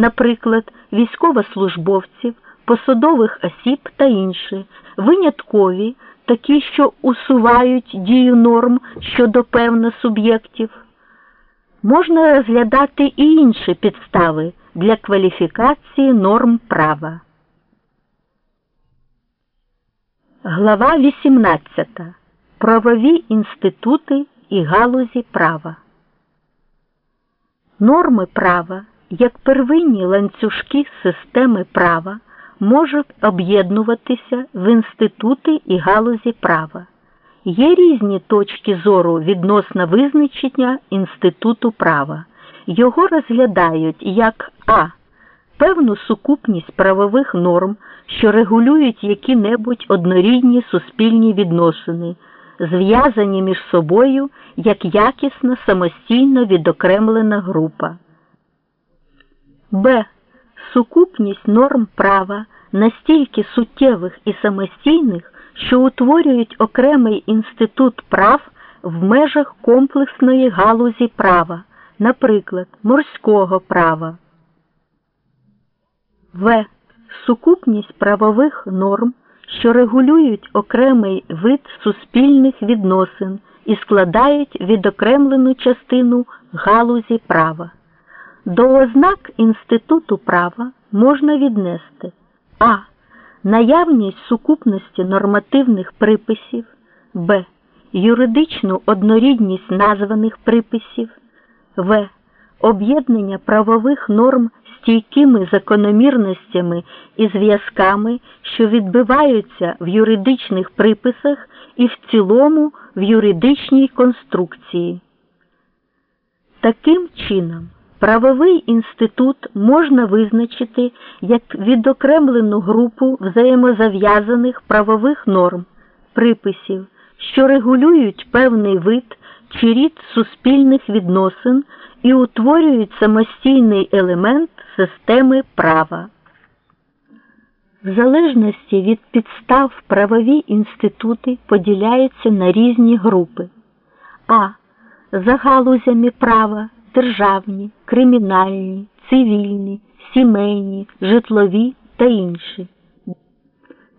наприклад, військовослужбовців, посадових осіб та інші, виняткові, такі, що усувають дію норм щодо певних суб'єктів. Можна розглядати і інші підстави для кваліфікації норм права. Глава 18. Правові інститути і галузі права. Норми права як первинні ланцюжки системи права можуть об'єднуватися в інститути і галузі права. Є різні точки зору відносно визначення інституту права. Його розглядають як а. Певну сукупність правових норм, що регулюють які-небудь однорідні суспільні відносини, зв'язані між собою як якісна самостійно відокремлена група. Б. Сукупність норм права настільки суттєвих і самостійних, що утворюють окремий інститут прав в межах комплексної галузі права, наприклад, морського права. В. Сукупність правових норм, що регулюють окремий вид суспільних відносин і складають відокремлену частину галузі права. До ознак інституту права можна віднести а. Наявність сукупності нормативних приписів, б. Юридичну однорідність названих приписів, в. Об'єднання правових норм стійкими закономірностями і зв'язками, що відбиваються в юридичних приписах і в цілому в юридичній конструкції. Таким чином, правовий інститут можна визначити як відокремлену групу взаємозав'язаних правових норм, приписів, що регулюють певний вид чи рід суспільних відносин і утворюють самостійний елемент системи права. В залежності від підстав правові інститути поділяються на різні групи а. За галузями права державні, кримінальні, цивільні, сімейні, житлові та інші.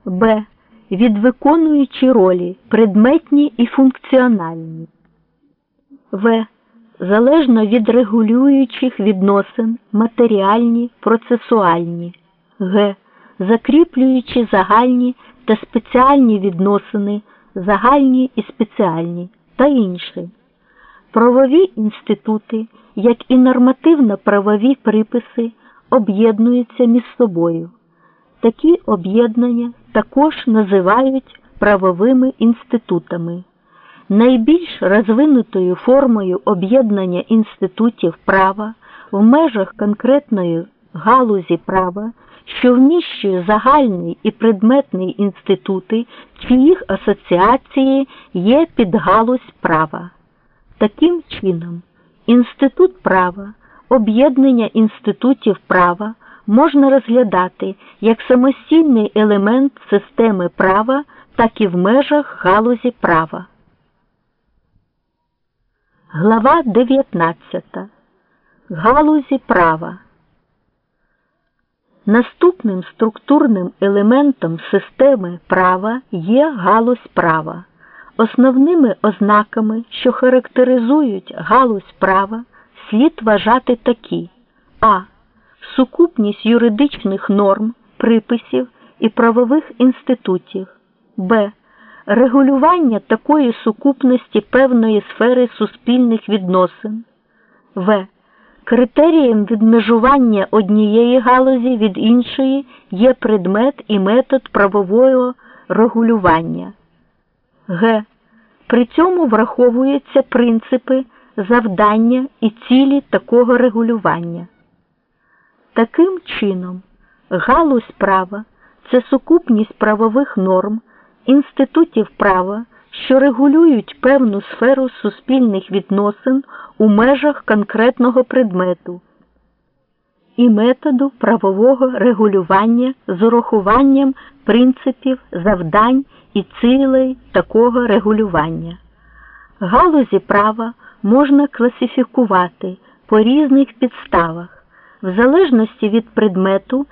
Б. Відвиконуючі ролі предметні і функціональні. В залежно від регулюючих відносин матеріальні, процесуальні, г. Закріплюючи загальні та спеціальні відносини, загальні і спеціальні та інші. Правові інститути, як і нормативно-правові приписи, об'єднуються між собою. Такі об'єднання також називають правовими інститутами. Найбільш розвинутою формою об'єднання інститутів права в межах конкретної галузі права, що вміщує загальний і предметний інститути, чи їх асоціації є підгалузь права. Таким чином, інститут права, об'єднання інститутів права можна розглядати як самостійний елемент системи права, так і в межах галузі права. Глава 19. Галузі права. Наступним структурним елементом системи права є галузь права. Основними ознаками, що характеризують галузь права, слід вважати такі а. Сукупність юридичних норм, приписів і правових інститутів, б регулювання такої сукупності певної сфери суспільних відносин, в. Критерієм відмежування однієї галузі від іншої є предмет і метод правового регулювання. Г. При цьому враховуються принципи завдання і цілі такого регулювання. Таким чином, галузь права це сукупність правових норм інститутів права, що регулюють певну сферу суспільних відносин у межах конкретного предмету і методу правового регулювання з урахуванням принципів, завдань і цілей такого регулювання. Галузі права можна класифікувати по різних підставах в залежності від предмету